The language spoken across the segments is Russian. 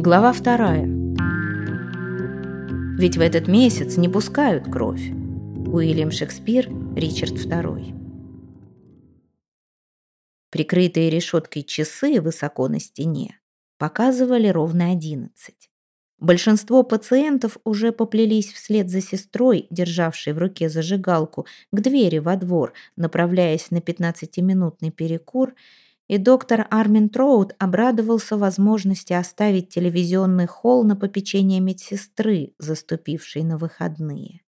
Глава вторая. Ведь в этот месяц не пускают кровь. Уильям Шекспир, Ричард II. Прикрытые решеткой часы высоко на стене показывали ровно одиннадцать. Большинство пациентов уже поплелись вслед за сестрой, державшей в руке зажигалку, к двери во двор, направляясь на пятнадцатиминутный перекур, и доктор Армин Троуд обрадовался возможности оставить телевизионный холл на попечение медсестры, заступившей на выходные.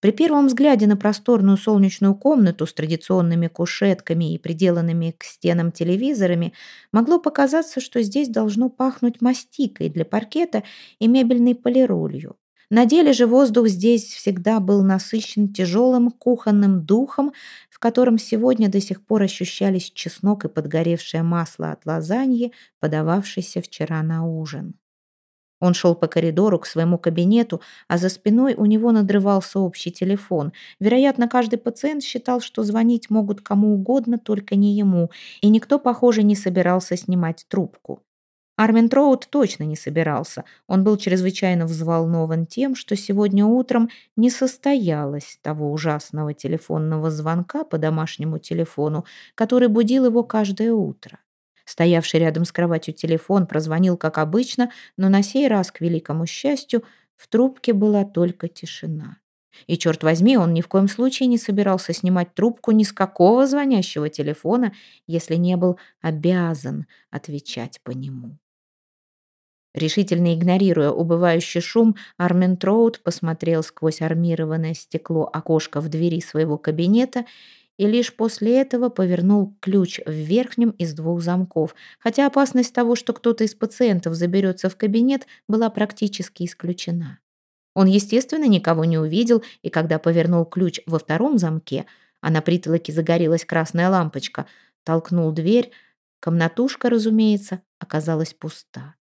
При первом взгляде на просторную солнечную комнату с традиционными кушетками и приделанными к стенам телевизорами могло показаться, что здесь должно пахнуть мастикой для паркета и мебельной полиролью. На деле же воздух здесь всегда был насыщен тяжелым кухонным духом, в котором сегодня до сих пор ощущались чеснок и подгоревшее масло от лазаньи, подававшейся вчера на ужин. Он шел по коридору к своему кабинету, а за спиной у него надрывался общий телефон. Вероятно, каждый пациент считал, что звонить могут кому угодно, только не ему, и никто, похоже, не собирался снимать трубку. Армин Троуд точно не собирался. Он был чрезвычайно взволнован тем, что сегодня утром не состоялось того ужасного телефонного звонка по домашнему телефону, который будил его каждое утро. Стоявший рядом с кроватью телефон прозвонил, как обычно, но на сей раз, к великому счастью, в трубке была только тишина. И, черт возьми, он ни в коем случае не собирался снимать трубку ни с какого звонящего телефона, если не был обязан отвечать по нему. Решительно игнорируя убывающий шум, Армен Троуд посмотрел сквозь армированное стекло окошко в двери своего кабинета и лишь после этого повернул ключ в верхнем из двух замков, хотя опасность того, что кто-то из пациентов заберется в кабинет, была практически исключена. Он, естественно, никого не увидел, и когда повернул ключ во втором замке, а на притолоке загорелась красная лампочка, толкнул дверь, комнатушка, разумеется, оказалась пуста.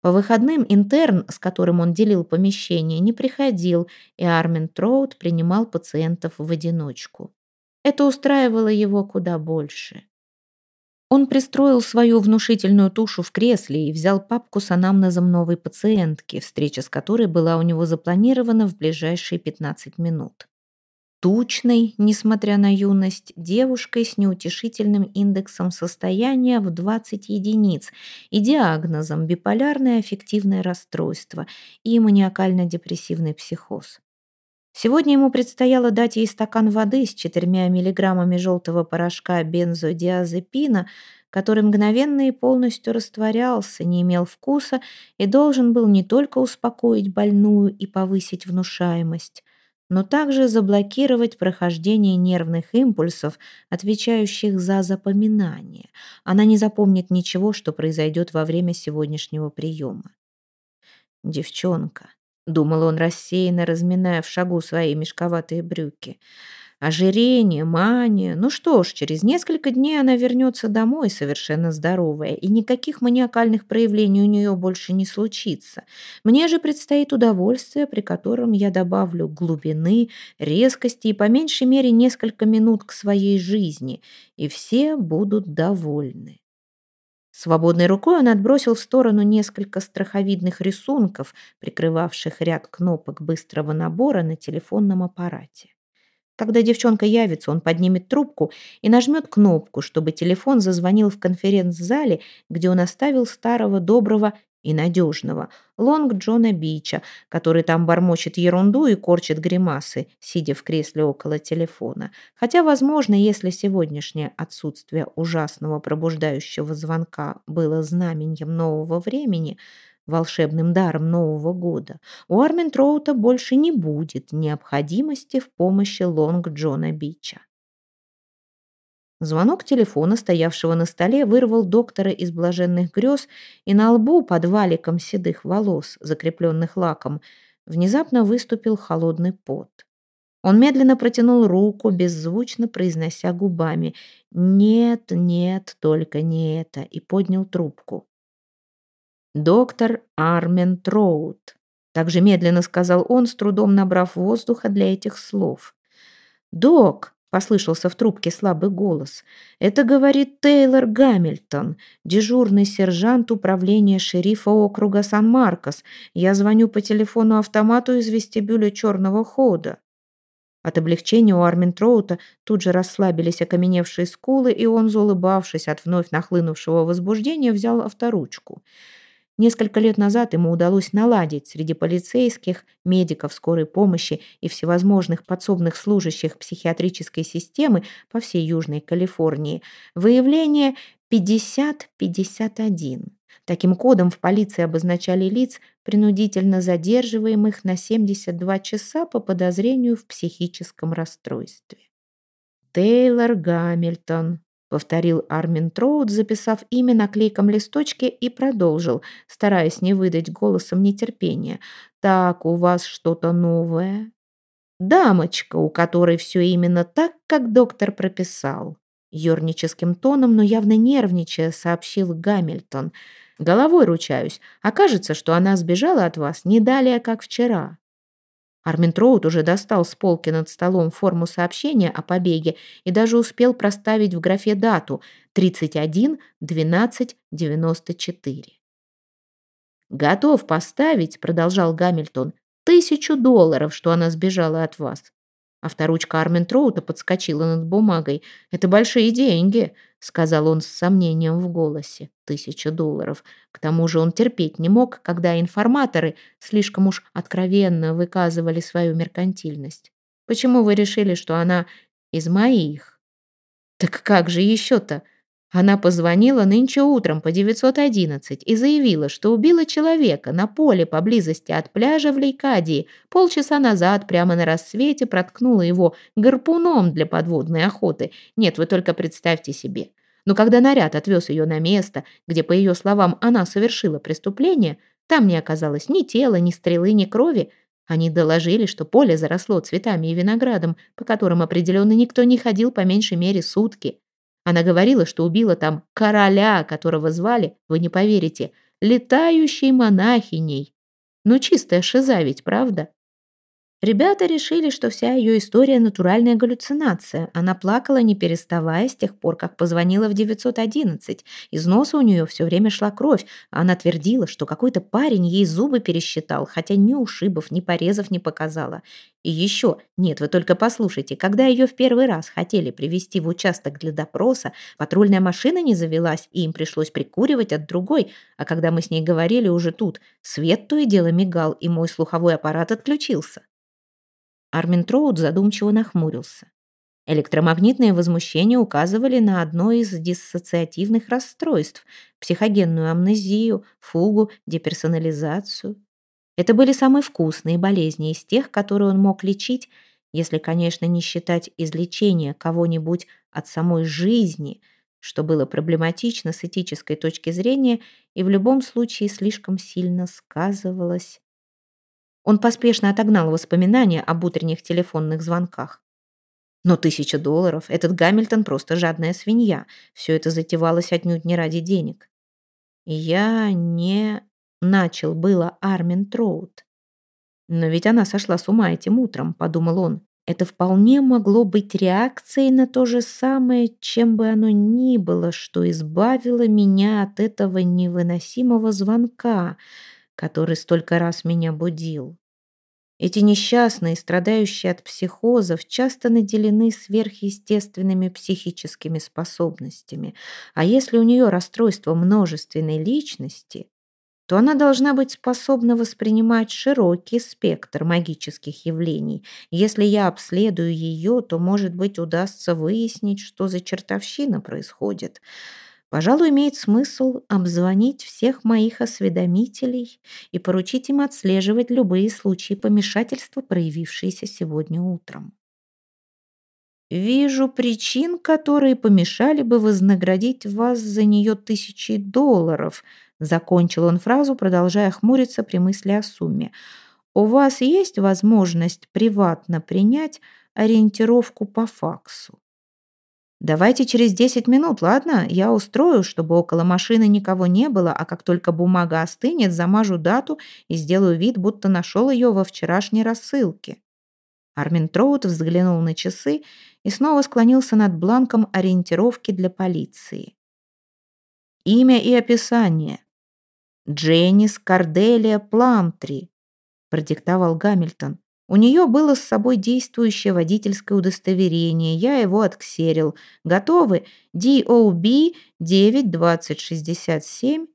По выходным интерн, с которым он делил помещение, не приходил, и Армин Троуд принимал пациентов в одиночку. Это устраивало его куда больше. Он пристроил свою внушительную тушу в кресле и взял папку с анамнезом новой пациентки, встреча с которой была у него запланирована в ближайшие 15 минут тучной, несмотря на юность, девушкой с неутешительным индексом состояния в 20 единиц и диагнозом биполярное аффективное расстройство и маниакально-депрессивный психоз. Сегодня ему предстояло дать ей стакан воды с четырьмя миллиграммами желтого порошка бензодиазепина, который мгновенно и полностью растворялся, не имел вкуса и должен был не только успокоить больную и повысить внушаемость, но также заблокировать прохождение нервных импульсов, отвечающих за запоминание. Она не запомнит ничего, что произойдет во время сегодняшнего приема. «Девчонка», — думал он рассеянно, разминая в шагу свои мешковатые брюки, — Ожирение, мания. Ну что ж, через несколько дней она вернется домой совершенно здоровая, и никаких маниакальных проявлений у нее больше не случится. Мне же предстоит удовольствие, при котором я добавлю глубины, резкости и по меньшей мере несколько минут к своей жизни, и все будут довольны. Свободной рукой он отбросил в сторону несколько страховидных рисунков, прикрывавших ряд кнопок быстрого набора на телефонном аппарате. Когда девчонка явится, он поднимет трубку и нажмет кнопку, чтобы телефон зазвонил в конференц-зале, где он оставил старого доброго и надежного Лонг Джона Бича, который там бормочет ерунду и корчит гримасы, сидя в кресле около телефона. Хотя, возможно, если сегодняшнее отсутствие ужасного пробуждающего звонка было знаменем нового времени – волшебным даром Нового года, у Арментроута больше не будет необходимости в помощи Лонг Джона Бича. Звонок телефона, стоявшего на столе, вырвал доктора из блаженных грез, и на лбу под валиком седых волос, закрепленных лаком, внезапно выступил холодный пот. Он медленно протянул руку, беззвучно произнося губами «Нет, нет, только не это», и поднял трубку. «Доктор Армен Троуд», — также медленно сказал он, с трудом набрав воздуха для этих слов. «Док», Послышался в трубке слабый голос. «Это говорит Тейлор Гамильтон, дежурный сержант управления шерифа округа Сан-Маркос. Я звоню по телефону-автомату из вестибюля черного хода». От облегчения у Арминтроута тут же расслабились окаменевшие скулы, и он, заулыбавшись от вновь нахлынувшего возбуждения, взял авторучку. Несколько лет назад ему удалось наладить среди полицейских, медиков скорой помощи и всевозможных подсобных служащих психиатрической системы по всей Южной Калифорнии выявление 50-51. Таким кодом в полиции обозначали лиц, принудительно задерживаемых на 72 часа по подозрению в психическом расстройстве. Тейлор Гамильтон, повторил Армин Троуд, записав имя на клейком листочке и продолжил, стараясь не выдать голосом нетерпения. «Так, у вас что-то новое?» «Дамочка, у которой все именно так, как доктор прописал». Ёрническим тоном, но явно нервничая, сообщил Гамильтон. «Головой ручаюсь. Окажется, что она сбежала от вас не далее, как вчера». Арминтроуд уже достал с полки над столом форму сообщения о побеге и даже успел проставить в графе дату 31 12 94. «Готов поставить», — продолжал Гамильтон, «тысячу долларов, что она сбежала от вас. Авторучка Армен Троута подскочила над бумагой. «Это большие деньги», — сказал он с сомнением в голосе. «Тысяча долларов. К тому же он терпеть не мог, когда информаторы слишком уж откровенно выказывали свою меркантильность. Почему вы решили, что она из моих?» «Так как же еще-то?» Она позвонила нынче утром по 911 и заявила, что убила человека на поле поблизости от пляжа в Лейкадии. Полчаса назад прямо на рассвете проткнула его гарпуном для подводной охоты. Нет, вы только представьте себе. Но когда наряд отвез ее на место, где, по ее словам, она совершила преступление, там не оказалось ни тела, ни стрелы, ни крови. Они доложили, что поле заросло цветами и виноградом, по которым определенно никто не ходил по меньшей мере сутки. Она говорила, что убила там короля, которого звали, вы не поверите, летающей монахиней. Ну, чистая шиза ведь, правда? Ребята решили, что вся ее история – натуральная галлюцинация. Она плакала, не переставая, с тех пор, как позвонила в 911. Из носа у нее все время шла кровь. Она твердила, что какой-то парень ей зубы пересчитал, хотя ни ушибов, ни порезов не показала. И еще, нет, вы только послушайте, когда ее в первый раз хотели привести в участок для допроса, патрульная машина не завелась, и им пришлось прикуривать от другой. А когда мы с ней говорили уже тут, свет то и дело мигал, и мой слуховой аппарат отключился. Армин Троуд задумчиво нахмурился. Электромагнитные возмущения указывали на одно из диссоциативных расстройств – психогенную амнезию, фугу, деперсонализацию. Это были самые вкусные болезни из тех, которые он мог лечить, если, конечно, не считать излечения кого-нибудь от самой жизни, что было проблематично с этической точки зрения и в любом случае слишком сильно сказывалось он поспешно отогнал воспоминания об утренних телефонных звонках. Но тысяча долларов, этот Гамильтон просто жадная свинья. Все это затевалось отнюдь не ради денег. Я не... Начал было Армин Троут. Но ведь она сошла с ума этим утром, подумал он. Это вполне могло быть реакцией на то же самое, чем бы оно ни было, что избавило меня от этого невыносимого звонка — который столько раз меня будил. Эти несчастные, страдающие от психозов, часто наделены сверхъестественными психическими способностями. А если у нее расстройство множественной личности, то она должна быть способна воспринимать широкий спектр магических явлений. Если я обследую ее, то, может быть, удастся выяснить, что за чертовщина происходит. Пожалуй, имеет смысл обзвонить всех моих осведомителей и поручить им отслеживать любые случаи помешательства, проявившиеся сегодня утром. «Вижу причин, которые помешали бы вознаградить вас за нее тысячи долларов», закончил он фразу, продолжая хмуриться при мысли о сумме. «У вас есть возможность приватно принять ориентировку по факсу?» «Давайте через десять минут, ладно? Я устрою, чтобы около машины никого не было, а как только бумага остынет, замажу дату и сделаю вид, будто нашел ее во вчерашней рассылке». Армин Троуд взглянул на часы и снова склонился над бланком ориентировки для полиции. Имя и описание. Дженнис Карделия Пламтри, продиктовал Гамильтон. У нее было с собой действующее водительское удостоверение. Я его отксерил. Готовы? DOB 92067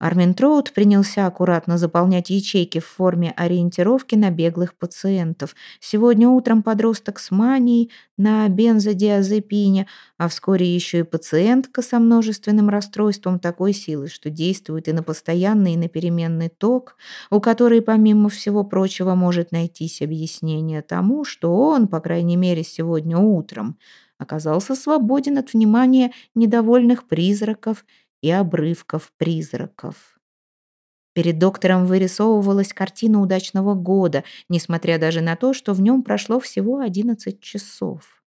Армин Троуд принялся аккуратно заполнять ячейки в форме ориентировки на беглых пациентов. Сегодня утром подросток с манией на бензодиазепине, а вскоре еще и пациентка со множественным расстройством такой силы, что действует и на постоянный, и на переменный ток, у которой, помимо всего прочего, может найтись объяснение тому, что он, по крайней мере, сегодня утром, оказался свободен от внимания недовольных призраков и обрывков призраков. Перед доктором вырисовывалась картина удачного года, несмотря даже на то, что в нем прошло всего 11 часов.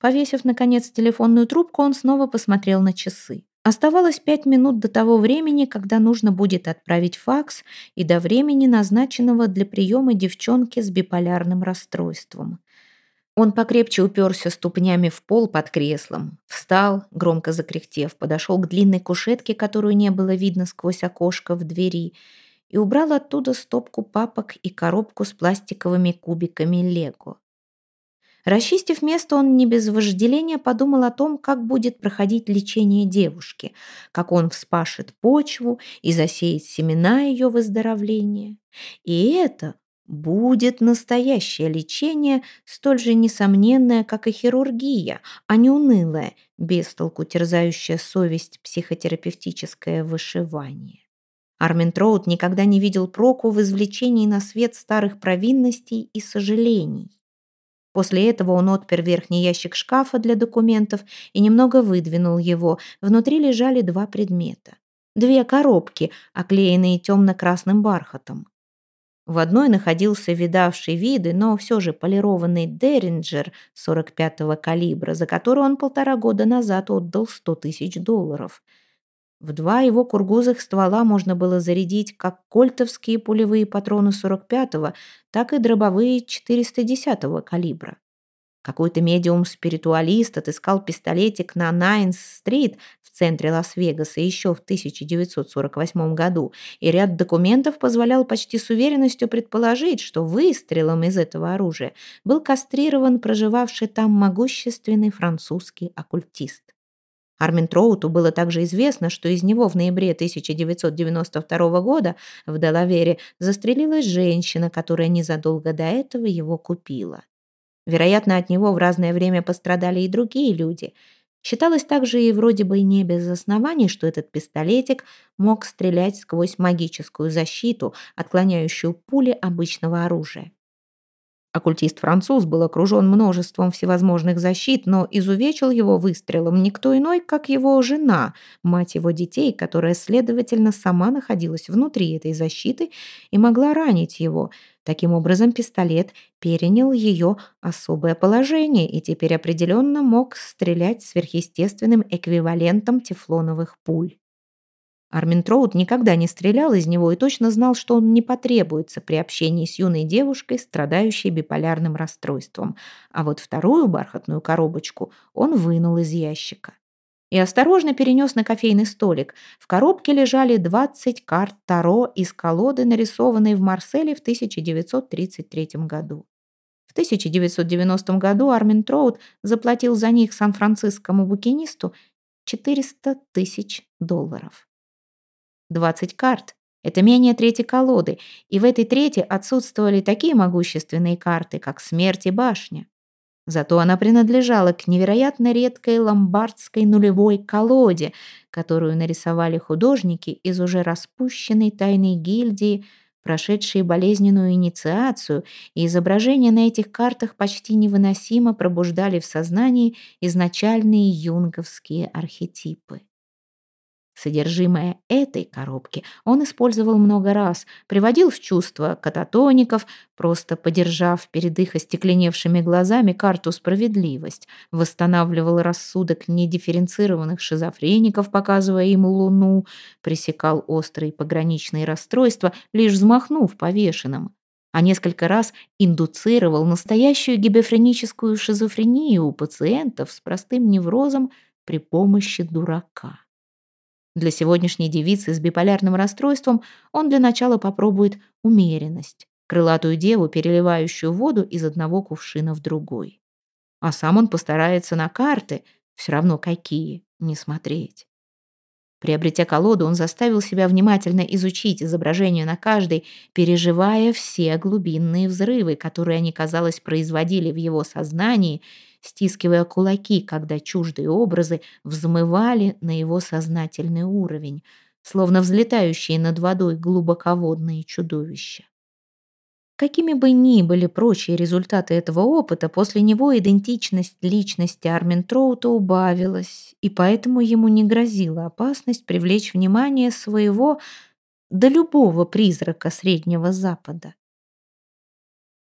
Повесив, наконец, телефонную трубку, он снова посмотрел на часы. Оставалось пять минут до того времени, когда нужно будет отправить факс, и до времени, назначенного для приема девчонки с биполярным расстройством. Он покрепче уперся ступнями в пол под креслом, встал, громко закряхтев, подошел к длинной кушетке, которую не было видно сквозь окошко в двери, и убрал оттуда стопку папок и коробку с пластиковыми кубиками лего. Расчистив место, он не без вожделения подумал о том, как будет проходить лечение девушки, как он вспашет почву и засеет семена ее выздоровления. И это будет настоящее лечение, столь же несомненное, как и хирургия, а не унылое, бестолку терзающая совесть психотерапевтическое вышивание. Армин Троуд никогда не видел проку в извлечении на свет старых провинностей и сожалений. После этого он отпер верхний ящик шкафа для документов и немного выдвинул его. Внутри лежали два предмета. Две коробки, оклеенные темно-красным бархатом. В одной находился видавший виды, но все же полированный Деринджер 45-го калибра, за который он полтора года назад отдал 100 тысяч долларов. В два его кургузых ствола можно было зарядить как кольтовские пулевые патроны 45-го, так и дробовые 410-го калибра. Какой-то медиум-спиритуалист отыскал пистолетик на Найнс-стрит в центре Лас-Вегаса еще в 1948 году, и ряд документов позволял почти с уверенностью предположить, что выстрелом из этого оружия был кастрирован проживавший там могущественный французский оккультист. Армин Троуту было также известно, что из него в ноябре 1992 года в Делавере застрелилась женщина, которая незадолго до этого его купила. Вероятно, от него в разное время пострадали и другие люди. Считалось также и вроде бы не без оснований, что этот пистолетик мог стрелять сквозь магическую защиту, отклоняющую пули обычного оружия. Оккультист-француз был окружен множеством всевозможных защит, но изувечил его выстрелом никто иной, как его жена, мать его детей, которая, следовательно, сама находилась внутри этой защиты и могла ранить его. Таким образом, пистолет перенял ее особое положение и теперь определенно мог стрелять сверхъестественным эквивалентом тефлоновых пуль. Армин Троуд никогда не стрелял из него и точно знал, что он не потребуется при общении с юной девушкой, страдающей биполярным расстройством. А вот вторую бархатную коробочку он вынул из ящика. И осторожно перенес на кофейный столик. В коробке лежали 20 карт Таро из колоды, нарисованной в Марселе в 1933 году. В 1990 году Армин Троуд заплатил за них сан-францискому букинисту 400 тысяч долларов. 20 карт. Это менее трети колоды, и в этой трети отсутствовали такие могущественные карты, как смерть и башня. Зато она принадлежала к невероятно редкой ломбардской нулевой колоде, которую нарисовали художники из уже распущенной тайной гильдии, прошедшие болезненную инициацию, и изображения на этих картах почти невыносимо пробуждали в сознании изначальные юнговские архетипы. Содержимое этой коробки он использовал много раз, приводил в чувство кататоников, просто подержав перед их остекленевшими глазами карту «Справедливость», восстанавливал рассудок недифференцированных шизофреников, показывая им луну, пресекал острые пограничные расстройства, лишь взмахнув повешенным. а несколько раз индуцировал настоящую гибефреническую шизофрению у пациентов с простым неврозом при помощи дурака. Для сегодняшней девицы с биполярным расстройством он для начала попробует умеренность, крылатую деву, переливающую воду из одного кувшина в другой. А сам он постарается на карты, все равно какие, не смотреть. Приобретя колоду, он заставил себя внимательно изучить изображение на каждой, переживая все глубинные взрывы, которые они, казалось, производили в его сознании, стискивая кулаки, когда чуждые образы взмывали на его сознательный уровень, словно взлетающие над водой глубоководные чудовища. Какими бы ни были прочие результаты этого опыта, после него идентичность личности Армин Троута убавилась, и поэтому ему не грозила опасность привлечь внимание своего до любого призрака Среднего Запада.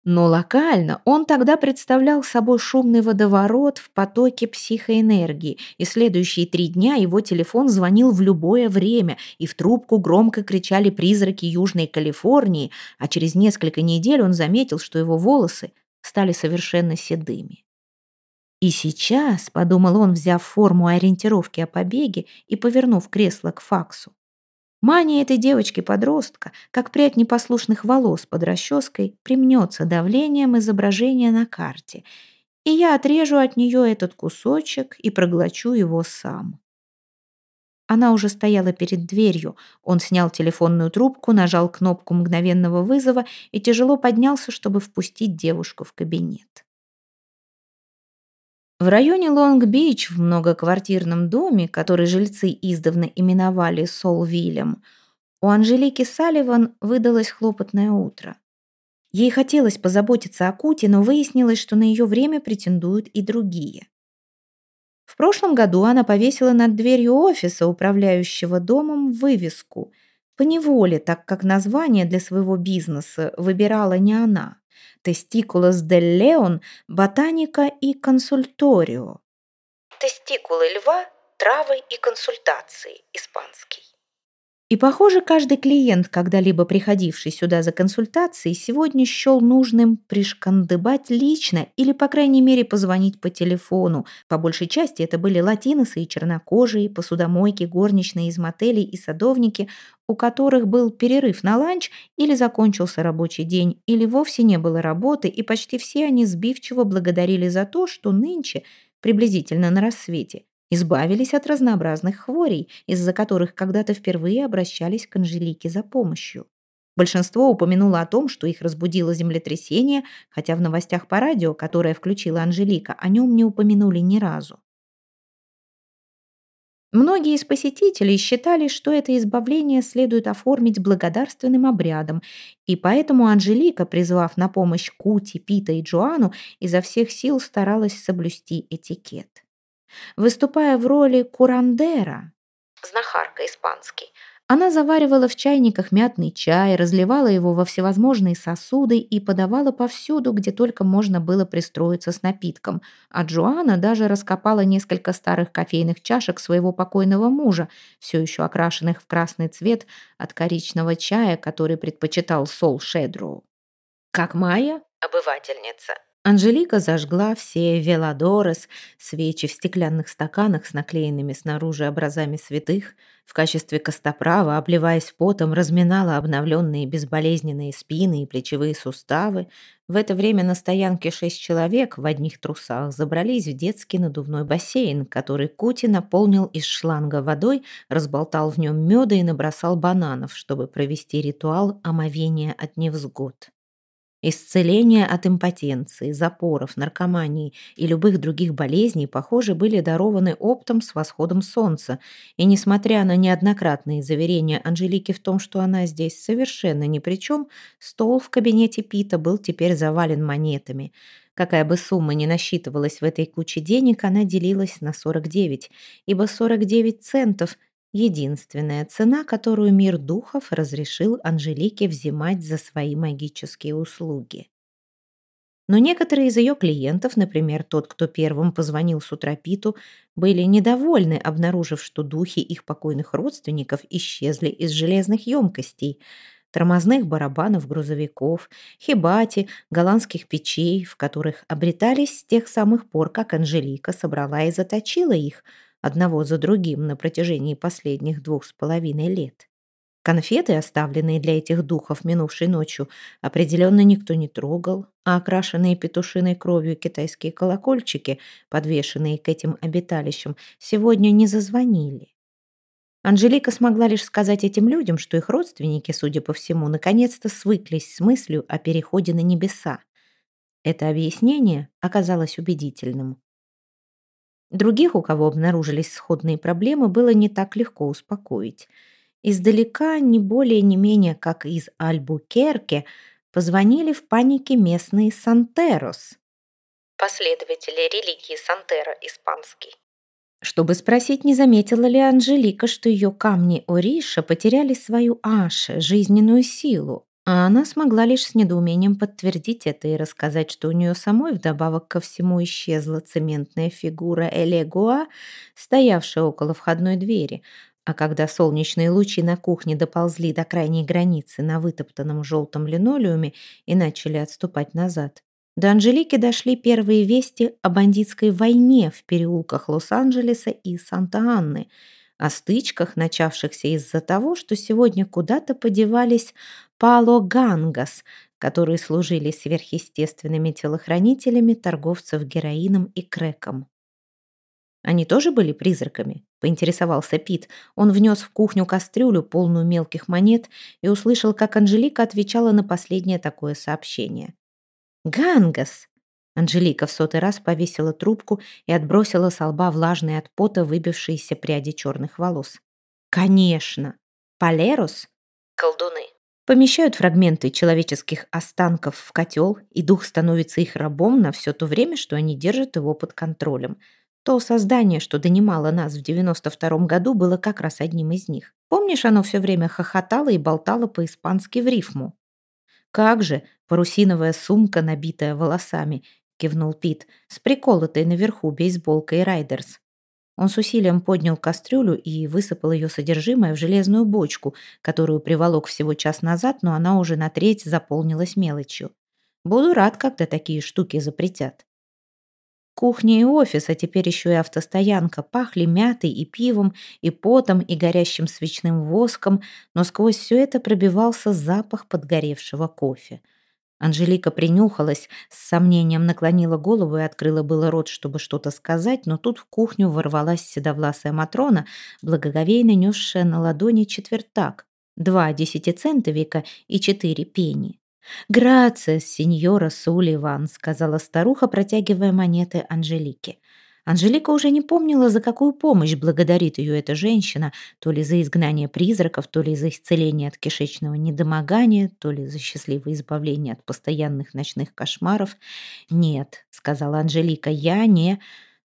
Но локально он тогда представлял собой шумный водоворот в потоке психоэнергии, и следующие три дня его телефон звонил в любое время, и в трубку громко кричали призраки Южной Калифорнии, а через несколько недель он заметил, что его волосы стали совершенно седыми. И сейчас, подумал он, взяв форму ориентировки о побеге и повернув кресло к факсу, Мания этой девочки-подростка, как прядь непослушных волос под расческой, примнется давлением изображения на карте, и я отрежу от нее этот кусочек и проглочу его сам. Она уже стояла перед дверью. Он снял телефонную трубку, нажал кнопку мгновенного вызова и тяжело поднялся, чтобы впустить девушку в кабинет. В районе Лонг-Бич в многоквартирном доме, который жильцы издавна именовали Солвиллем, у Анжелики Салливан выдалось хлопотное утро. Ей хотелось позаботиться о Куте, но выяснилось, что на ее время претендуют и другие. В прошлом году она повесила над дверью офиса управляющего домом вывеску по неволе, так как название для своего бизнеса выбирала не она. Тестикулос дель Леон, ботаника и консульторио. Тестикулы льва, травы и консультации, испанский. И, похоже, каждый клиент, когда-либо приходивший сюда за консультацией, сегодня счел нужным пришкандыбать лично или, по крайней мере, позвонить по телефону. По большей части это были латиносы и чернокожие, посудомойки, горничные из мотелей и садовники, у которых был перерыв на ланч или закончился рабочий день, или вовсе не было работы, и почти все они сбивчиво благодарили за то, что нынче, приблизительно на рассвете, избавились от разнообразных хворей, из-за которых когда-то впервые обращались к Анжелике за помощью. Большинство упомянуло о том, что их разбудило землетрясение, хотя в новостях по радио, которое включила Анжелика, о нем не упомянули ни разу. Многие из посетителей считали, что это избавление следует оформить благодарственным обрядом, и поэтому Анжелика, призвав на помощь Кути, Пита и Джоану, изо всех сил старалась соблюсти этикет. Выступая в роли курандера, знахарка испанский, она заваривала в чайниках мятный чай, разливала его во всевозможные сосуды и подавала повсюду, где только можно было пристроиться с напитком. А Джоанна даже раскопала несколько старых кофейных чашек своего покойного мужа, все еще окрашенных в красный цвет от коричного чая, который предпочитал Сол Шедроу. Как Майя, обывательница, Анжелика зажгла все веладорес, свечи в стеклянных стаканах с наклеенными снаружи образами святых, в качестве костоправа, обливаясь потом, разминала обновленные безболезненные спины и плечевые суставы. В это время на стоянке шесть человек в одних трусах забрались в детский надувной бассейн, который Кути наполнил из шланга водой, разболтал в нем меда и набросал бананов, чтобы провести ритуал омовения от невзгод. Исцеления от импотенции, запоров, наркомании и любых других болезней, похоже, были дарованы оптом с восходом солнца, и несмотря на неоднократные заверения Анжелики в том, что она здесь совершенно ни при чем, стол в кабинете Пита был теперь завален монетами. Какая бы сумма ни насчитывалась в этой куче денег, она делилась на 49, ибо 49 центов единственная цена, которую мир духов разрешил Анжелике взимать за свои магические услуги. Но некоторые из ее клиентов, например, тот, кто первым позвонил с утра Питу, были недовольны, обнаружив, что духи их покойных родственников исчезли из железных емкостей. тормозных барабанов грузовиков, хибати, голландских печей, в которых обретались с тех самых пор, как Анжелика собрала и заточила их, одного за другим на протяжении последних двух с половиной лет. Конфеты, оставленные для этих духов минувшей ночью, определенно никто не трогал, а окрашенные петушиной кровью китайские колокольчики, подвешенные к этим обиталищам, сегодня не зазвонили. Анжелика смогла лишь сказать этим людям, что их родственники, судя по всему, наконец-то свыклись с мыслью о переходе на небеса. Это объяснение оказалось убедительным. Других, у кого обнаружились сходные проблемы, было не так легко успокоить – Издалека, не более не менее, как из Альбукерке, позвонили в панике местные Сантерос. Последователи религии Сантера испанский. Чтобы спросить, не заметила ли Анжелика, что ее камни Ориша потеряли свою Аше, жизненную силу, а она смогла лишь с недоумением подтвердить это и рассказать, что у нее самой вдобавок ко всему исчезла цементная фигура Элегуа, стоявшая около входной двери, а когда солнечные лучи на кухне доползли до крайней границы на вытоптанном желтом линолеуме и начали отступать назад, до Анжелики дошли первые вести о бандитской войне в переулках Лос-Анджелеса и Санта-Анны, о стычках, начавшихся из-за того, что сегодня куда-то подевались пало-гангас, которые служили сверхъестественными телохранителями торговцев героином и крэком. Они тоже были призраками? Поинтересовался Пит. Он внес в кухню кастрюлю, полную мелких монет, и услышал, как Анжелика отвечала на последнее такое сообщение. «Гангас!» Анжелика в сотый раз повесила трубку и отбросила с лба влажные от пота выбившиеся пряди черных волос. «Конечно! Палерус?» «Колдуны!» Помещают фрагменты человеческих останков в котел, и дух становится их рабом на все то время, что они держат его под контролем. То создание, что донимало нас в 92-м году, было как раз одним из них. Помнишь, оно все время хохотало и болтало по-испански в рифму? «Как же, парусиновая сумка, набитая волосами», — кивнул Пит, с приколотой наверху бейсболкой Райдерс. Он с усилием поднял кастрюлю и высыпал ее содержимое в железную бочку, которую приволок всего час назад, но она уже на треть заполнилась мелочью. Буду рад, когда такие штуки запретят. Кухня и офис, а теперь еще и автостоянка, пахли мятой и пивом, и потом, и горящим свечным воском, но сквозь все это пробивался запах подгоревшего кофе. Анжелика принюхалась, с сомнением наклонила голову и открыла было рот, чтобы что-то сказать, но тут в кухню ворвалась седовласая Матрона, благоговейно несшая на ладони четвертак, два десятицентовика и четыре пени. «Грация, сеньора Сулливан», — сказала старуха, протягивая монеты Анжелике. Анжелика уже не помнила, за какую помощь благодарит ее эта женщина, то ли за изгнание призраков, то ли за исцеление от кишечного недомогания, то ли за счастливое избавление от постоянных ночных кошмаров. «Нет», — сказала Анжелика, — «я не...»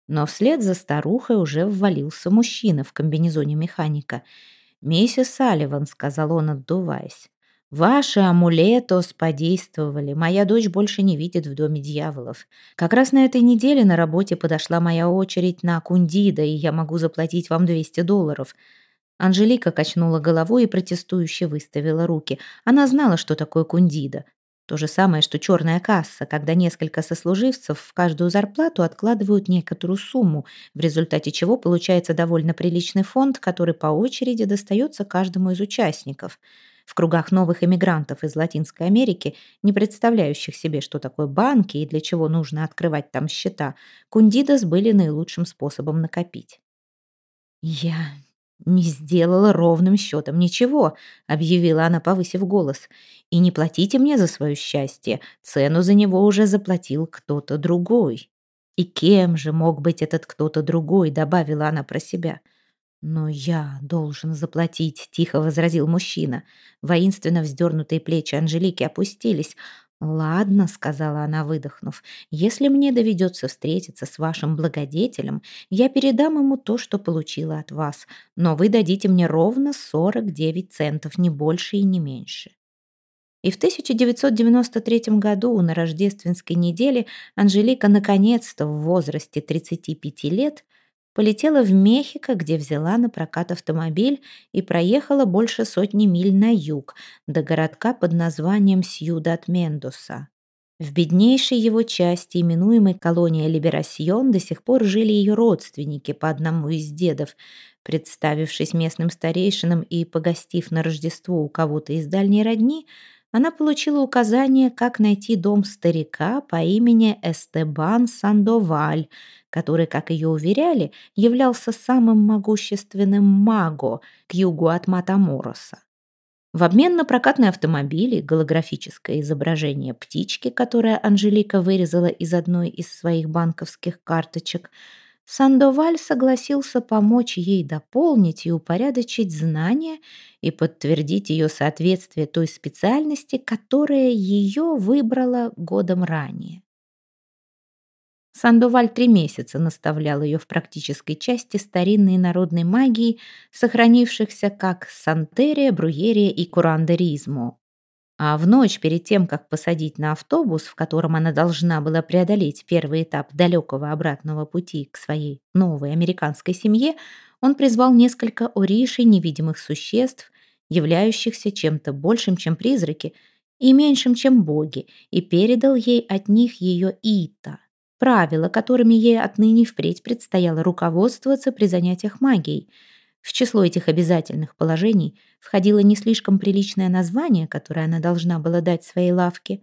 Но вслед за старухой уже ввалился мужчина в комбинезоне механика. «Миссис Салливан», — сказал он, отдуваясь. Ваши амулеты подействовали. Моя дочь больше не видит в доме дьяволов. Как раз на этой неделе на работе подошла моя очередь на Кундида, и я могу заплатить вам 200 долларов. Анжелика качнула головой и протестующе выставила руки. Она знала, что такое Кундида. То же самое, что черная касса, когда несколько сослуживцев в каждую зарплату откладывают некоторую сумму, в результате чего получается довольно приличный фонд, который по очереди достается каждому из участников – в кругах новых эмигрантов из Латинской Америки, не представляющих себе, что такое банки и для чего нужно открывать там счета, кундидос были наилучшим способом накопить. «Я не сделала ровным счетом ничего», — объявила она, повысив голос. «И не платите мне за свое счастье, цену за него уже заплатил кто-то другой». «И кем же мог быть этот кто-то другой?» — добавила она про себя. — «Но я должен заплатить», — тихо возразил мужчина. Воинственно вздернутые плечи Анжелики опустились. «Ладно», — сказала она, выдохнув, «если мне доведется встретиться с вашим благодетелем, я передам ему то, что получила от вас, но вы дадите мне ровно 49 центов, не больше и не меньше». И в 1993 году на рождественской неделе Анжелика наконец-то в возрасте 35 лет полетела в Мехико, где взяла на прокат автомобиль и проехала больше сотни миль на юг, до городка под названием Сьюдат-Мендоса. В беднейшей его части, именуемой колония Либерасьон, до сих пор жили ее родственники по одному из дедов. Представившись местным старейшинам и погостив на Рождество у кого-то из дальней родни, она получила указание, как найти дом старика по имени Эстебан Сандоваль, который, как ее уверяли, являлся самым могущественным маго к югу от Матамороса. В обмен на прокатный автомобиль и голографическое изображение птички, которое Анжелика вырезала из одной из своих банковских карточек, Сандоваль согласился помочь ей дополнить и упорядочить знания и подтвердить ее соответствие той специальности, которая ее выбрала годом ранее. Сандоваль три месяца наставлял ее в практической части старинной народной магии, сохранившихся как Сантерия, Бруерия и Курандеризмо. А в ночь перед тем, как посадить на автобус, в котором она должна была преодолеть первый этап далекого обратного пути к своей новой американской семье, он призвал несколько оришей невидимых существ, являющихся чем-то большим, чем призраки, и меньшим, чем боги, и передал ей от них ее Ита, правила, которыми ей отныне впредь предстояло руководствоваться при занятиях магией — в число этих обязательных положений входило не слишком приличное название, которое она должна была дать своей лавке,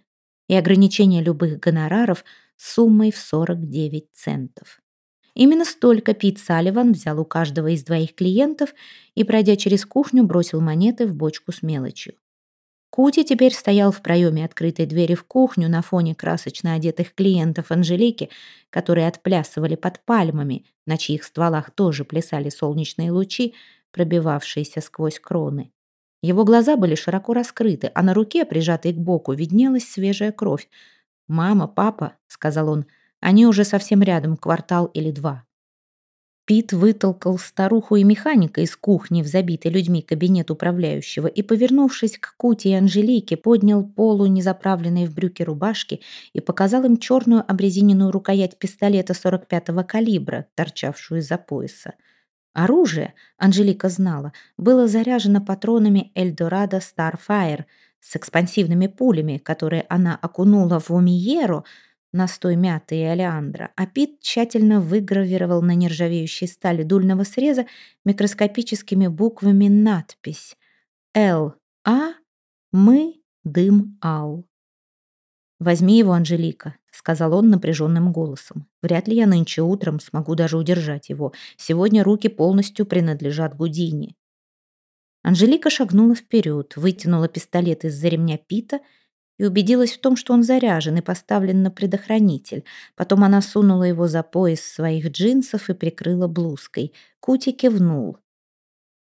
и ограничение любых гонораров суммой в 49 центов. Именно столько Пит Салливан взял у каждого из двоих клиентов и, пройдя через кухню, бросил монеты в бочку с мелочью. Кути теперь стоял в проеме открытой двери в кухню на фоне красочно одетых клиентов Анжелики, которые отплясывали под пальмами, на чьих стволах тоже плясали солнечные лучи, пробивавшиеся сквозь кроны. Его глаза были широко раскрыты, а на руке, прижатой к боку, виднелась свежая кровь. «Мама, папа», — сказал он, — «они уже совсем рядом, квартал или два». Пит вытолкал старуху и механика из кухни в забитый людьми кабинет управляющего и, повернувшись к Кути и Анжелике, поднял полу незаправленной в брюки рубашки и показал им черную обрезиненную рукоять пистолета 45-го калибра, торчавшую из-за пояса. Оружие, Анжелика знала, было заряжено патронами Эльдорадо Starfire с экспансивными пулями, которые она окунула в Умиеру, настой мяты и олеандра, а Пит тщательно выгравировал на нержавеющей стали дульного среза микроскопическими буквами надпись «Л-А, мы, дым, ал». «Возьми его, Анжелика», — сказал он напряженным голосом. «Вряд ли я нынче утром смогу даже удержать его. Сегодня руки полностью принадлежат Гудини». Анжелика шагнула вперед, вытянула пистолет из-за ремня Пита и убедилась в том, что он заряжен и поставлен на предохранитель. Потом она сунула его за пояс своих джинсов и прикрыла блузкой. Кути кивнул.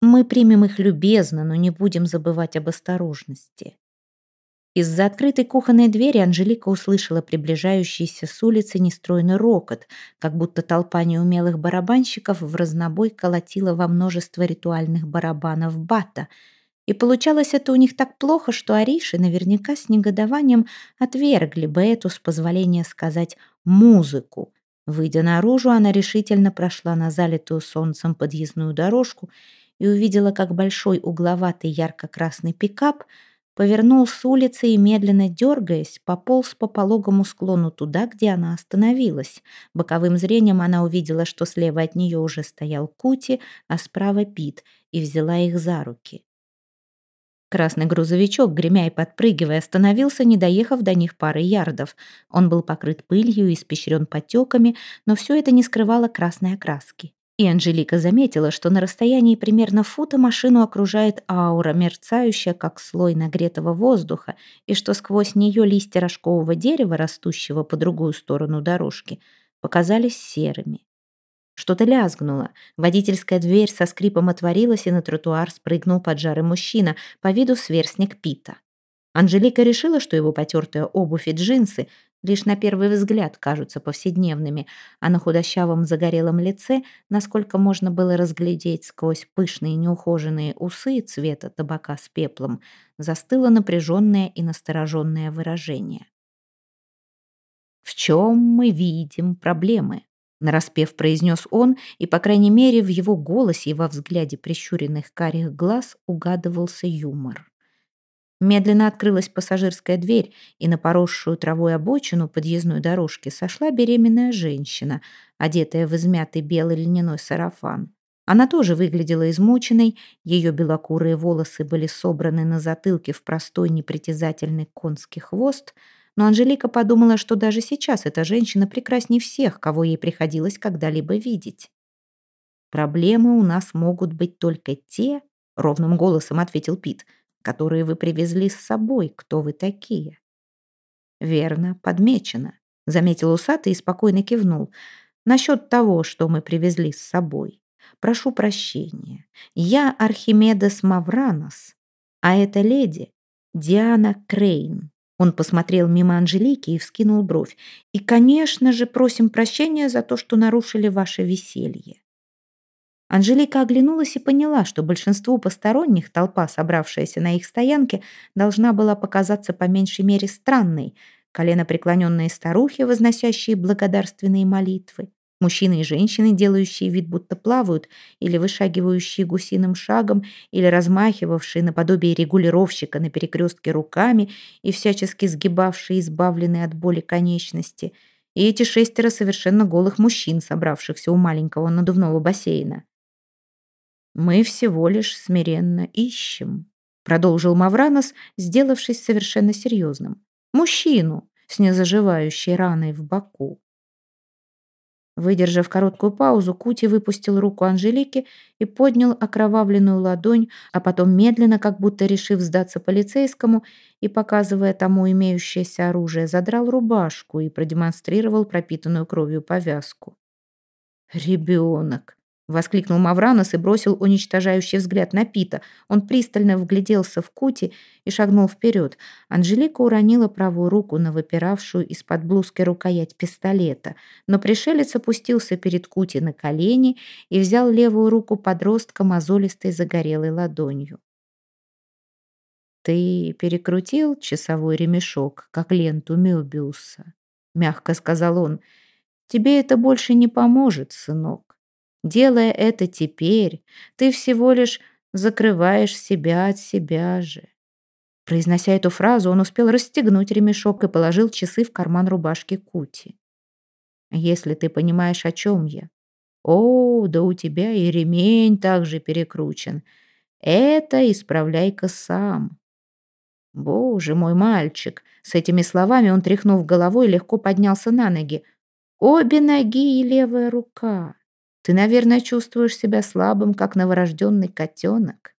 «Мы примем их любезно, но не будем забывать об осторожности». Из-за открытой кухонной двери Анжелика услышала приближающийся с улицы нестройный рокот, как будто толпа неумелых барабанщиков в разнобой колотила во множество ритуальных барабанов бата — и получалось это у них так плохо, что Ариши наверняка с негодованием отвергли бы эту, с позволения сказать, музыку. Выйдя наружу, она решительно прошла на залитую солнцем подъездную дорожку и увидела, как большой угловатый ярко-красный пикап повернул с улицы и, медленно дергаясь, пополз по пологому склону туда, где она остановилась. Боковым зрением она увидела, что слева от нее уже стоял Кути, а справа Пит, и взяла их за руки. Красный грузовичок, гремя и подпрыгивая, остановился, не доехав до них пары ярдов. Он был покрыт пылью и испещрен потеками, но все это не скрывало красной окраски. И Анжелика заметила, что на расстоянии примерно фута машину окружает аура, мерцающая, как слой нагретого воздуха, и что сквозь нее листья рожкового дерева, растущего по другую сторону дорожки, показались серыми. Что-то лязгнуло. Водительская дверь со скрипом отворилась, и на тротуар спрыгнул поджарый мужчина, по виду сверстник Пита. Анжелика решила, что его потертая обувь и джинсы лишь на первый взгляд кажутся повседневными, а на худощавом загорелом лице, насколько можно было разглядеть сквозь пышные неухоженные усы цвета табака с пеплом, застыло напряженное и настороженное выражение. «В чем мы видим проблемы?» Нараспев произнес он, и, по крайней мере, в его голосе и во взгляде прищуренных карих глаз угадывался юмор. Медленно открылась пассажирская дверь, и на поросшую травой обочину подъездной дорожки сошла беременная женщина, одетая в измятый белый льняной сарафан. Она тоже выглядела измученной, ее белокурые волосы были собраны на затылке в простой непритязательный конский хвост, но Анжелика подумала, что даже сейчас эта женщина прекраснее всех, кого ей приходилось когда-либо видеть. «Проблемы у нас могут быть только те», — ровным голосом ответил Пит, которые вы привезли с собой. Кто вы такие?» «Верно, подмечено», — заметил усатый и спокойно кивнул. «Насчет того, что мы привезли с собой. Прошу прощения. Я Архимедес Мавранос, а эта леди Диана Крейн». Он посмотрел мимо Анжелики и вскинул бровь. «И, конечно же, просим прощения за то, что нарушили ваше веселье. Анжелика оглянулась и поняла, что большинству посторонних толпа, собравшаяся на их стоянке, должна была показаться по меньшей мере странной. Колено преклоненные старухи, возносящие благодарственные молитвы, мужчины и женщины, делающие вид, будто плавают, или вышагивающие гусиным шагом, или размахивавшие наподобие регулировщика на перекрестке руками и всячески сгибавшие избавленные от боли конечности, и эти шестеро совершенно голых мужчин, собравшихся у маленького надувного бассейна. «Мы всего лишь смиренно ищем», — продолжил Мавранос, сделавшись совершенно серьезным. «Мужчину с незаживающей раной в боку». Выдержав короткую паузу, Кути выпустил руку Анжелики и поднял окровавленную ладонь, а потом медленно, как будто решив сдаться полицейскому и показывая тому имеющееся оружие, задрал рубашку и продемонстрировал пропитанную кровью повязку. «Ребенок!» Воскликнул Мавранос и бросил уничтожающий взгляд на Пита. Он пристально вгляделся в Кути и шагнул вперед. Анжелика уронила правую руку на выпиравшую из-под блузки рукоять пистолета. Но пришелец опустился перед Кути на колени и взял левую руку подростка мозолистой загорелой ладонью. «Ты перекрутил часовой ремешок, как ленту Мёбиуса?» — мягко сказал он. «Тебе это больше не поможет, сынок. Делая это теперь, ты всего лишь закрываешь себя от себя же. Произнося эту фразу, он успел расстегнуть ремешок и положил часы в карман рубашки Кути. «Если ты понимаешь, о чем я. О, да у тебя и ремень также перекручен. Это исправляй-ка сам». «Боже мой мальчик!» С этими словами он, тряхнув головой, легко поднялся на ноги. «Обе ноги и левая рука. Ты, наверное, чувствуешь себя слабым, как новорожденный котенок.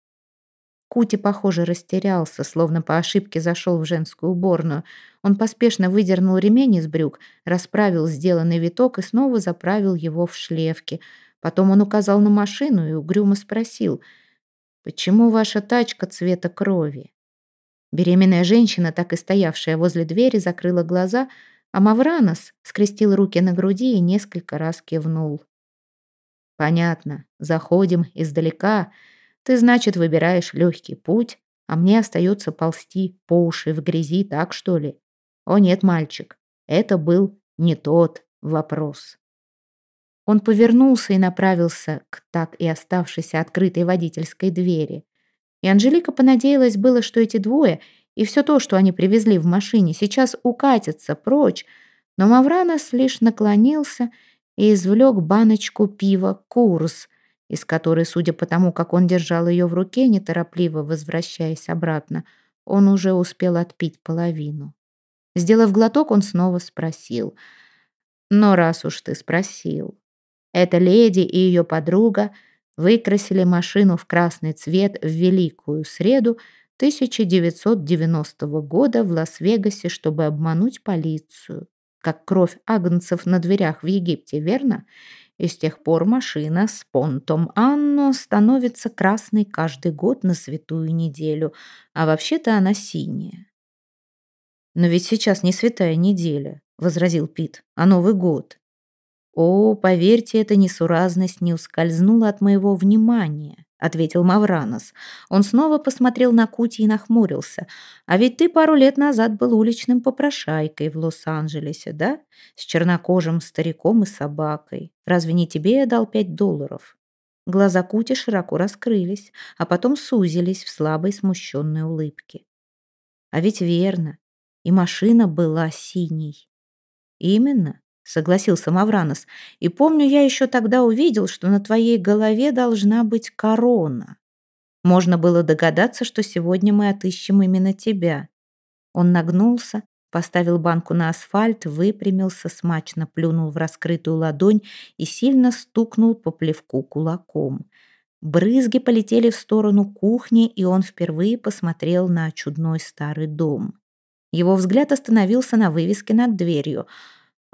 Кути, похоже, растерялся, словно по ошибке зашел в женскую уборную. Он поспешно выдернул ремень из брюк, расправил сделанный виток и снова заправил его в шлевки. Потом он указал на машину и угрюмо спросил, «Почему ваша тачка цвета крови?» Беременная женщина, так и стоявшая возле двери, закрыла глаза, а Мавранос скрестил руки на груди и несколько раз кивнул. Понятно. Заходим издалека. Ты, значит, выбираешь легкий путь, а мне остается ползти по уши в грязи, так что ли? О нет, мальчик, это был не тот вопрос. Он повернулся и направился к так и оставшейся открытой водительской двери. И Анжелика понадеялась было, что эти двое и все то, что они привезли в машине, сейчас укатятся прочь, но Мавранос лишь наклонился и извлек баночку пива «Курс», из которой, судя по тому, как он держал ее в руке, неторопливо возвращаясь обратно, он уже успел отпить половину. Сделав глоток, он снова спросил. «Но раз уж ты спросил, эта леди и ее подруга выкрасили машину в красный цвет в Великую Среду 1990 года в Лас-Вегасе, чтобы обмануть полицию как кровь агнцев на дверях в Египте, верно? И с тех пор машина с понтом Анно становится красной каждый год на святую неделю, а вообще-то она синяя. «Но ведь сейчас не святая неделя», — возразил Пит, — «а Новый год». «О, поверьте, эта несуразность не ускользнула от моего внимания», — ответил Мавранос. Он снова посмотрел на Кути и нахмурился. «А ведь ты пару лет назад был уличным попрошайкой в Лос-Анджелесе, да? С чернокожим стариком и собакой. Разве не тебе я дал пять долларов?» Глаза Кути широко раскрылись, а потом сузились в слабой смущенной улыбке. «А ведь верно, и машина была синей». «Именно», — согласился Мавранос. «И помню, я еще тогда увидел, что на твоей голове должна быть корона. Можно было догадаться, что сегодня мы отыщем именно тебя». Он нагнулся, поставил банку на асфальт, выпрямился, смачно плюнул в раскрытую ладонь и сильно стукнул по плевку кулаком. Брызги полетели в сторону кухни, и он впервые посмотрел на чудной старый дом. Его взгляд остановился на вывеске над дверью.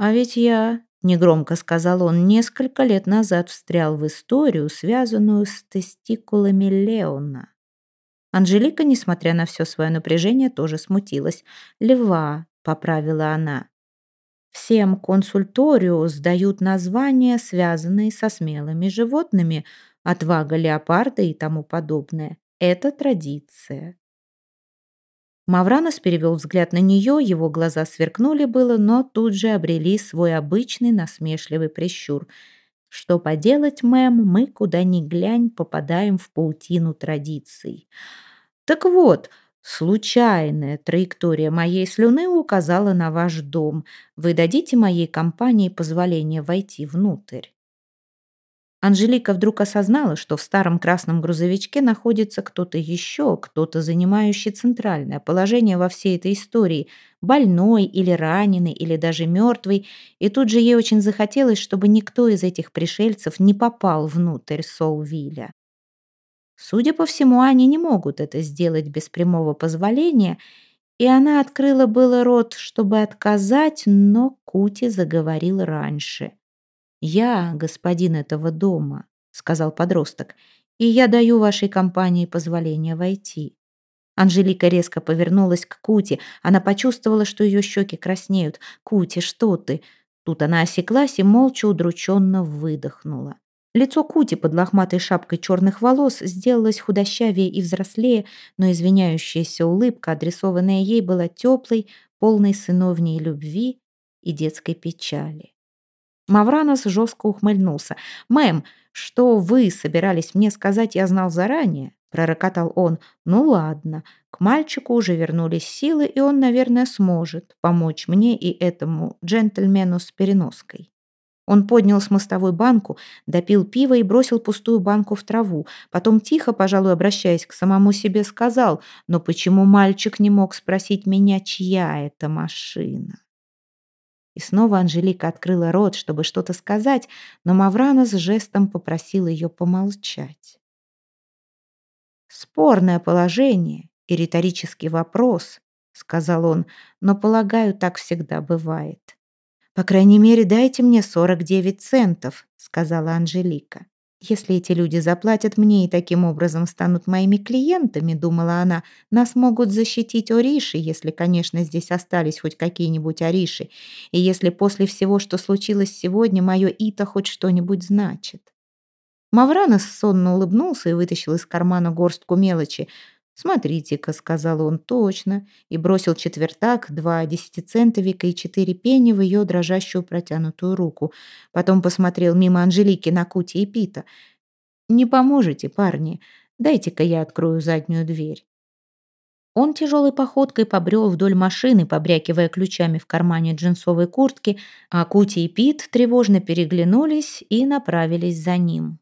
«А ведь я», — негромко сказал он, — «несколько лет назад встрял в историю, связанную с тестикулами Леона». Анжелика, несмотря на все свое напряжение, тоже смутилась. «Льва», — поправила она. «Всем консульторио сдают названия, связанные со смелыми животными, отвага леопарда и тому подобное. Это традиция». Мавранос перевел взгляд на нее, его глаза сверкнули было, но тут же обрели свой обычный насмешливый прищур. Что поделать, мэм, мы куда ни глянь попадаем в паутину традиций. Так вот, случайная траектория моей слюны указала на ваш дом. Вы дадите моей компании позволение войти внутрь? Анжелика вдруг осознала, что в старом красном грузовичке находится кто-то еще, кто-то, занимающий центральное положение во всей этой истории, больной или раненый, или даже мертвый, и тут же ей очень захотелось, чтобы никто из этих пришельцев не попал внутрь Соувиля. Судя по всему, они не могут это сделать без прямого позволения, и она открыла было рот, чтобы отказать, но Кути заговорил раньше – «Я господин этого дома», — сказал подросток, «и я даю вашей компании позволение войти». Анжелика резко повернулась к Кути. Она почувствовала, что ее щеки краснеют. «Кути, что ты?» Тут она осеклась и молча удрученно выдохнула. Лицо Кути под лохматой шапкой черных волос сделалось худощавее и взрослее, но извиняющаяся улыбка, адресованная ей, была теплой, полной сыновней любви и детской печали. Мавранос жестко ухмыльнулся. «Мэм, что вы собирались мне сказать, я знал заранее», — пророкотал он. «Ну ладно, к мальчику уже вернулись силы, и он, наверное, сможет помочь мне и этому джентльмену с переноской». Он поднял с мостовой банку, допил пиво и бросил пустую банку в траву. Потом тихо, пожалуй, обращаясь к самому себе, сказал, «Но почему мальчик не мог спросить меня, чья это машина?» И снова Анжелика открыла рот, чтобы что-то сказать, но Маврана с жестом попросил ее помолчать. «Спорное положение и риторический вопрос», — сказал он, «но, полагаю, так всегда бывает». «По крайней мере, дайте мне 49 центов», — сказала Анжелика. «Если эти люди заплатят мне и таким образом станут моими клиентами, — думала она, — нас могут защитить ориши, если, конечно, здесь остались хоть какие-нибудь ориши, и если после всего, что случилось сегодня, мое ито хоть что-нибудь значит». Мавранос сонно улыбнулся и вытащил из кармана горстку мелочи. «Смотрите-ка», — сказал он, — «точно», и бросил четвертак, два десятицентовика и четыре пенни в ее дрожащую протянутую руку. Потом посмотрел мимо Анжелики на Кути и Пита. «Не поможете, парни. Дайте-ка я открою заднюю дверь». Он тяжелой походкой побрел вдоль машины, побрякивая ключами в кармане джинсовой куртки, а Кути и Пит тревожно переглянулись и направились за ним.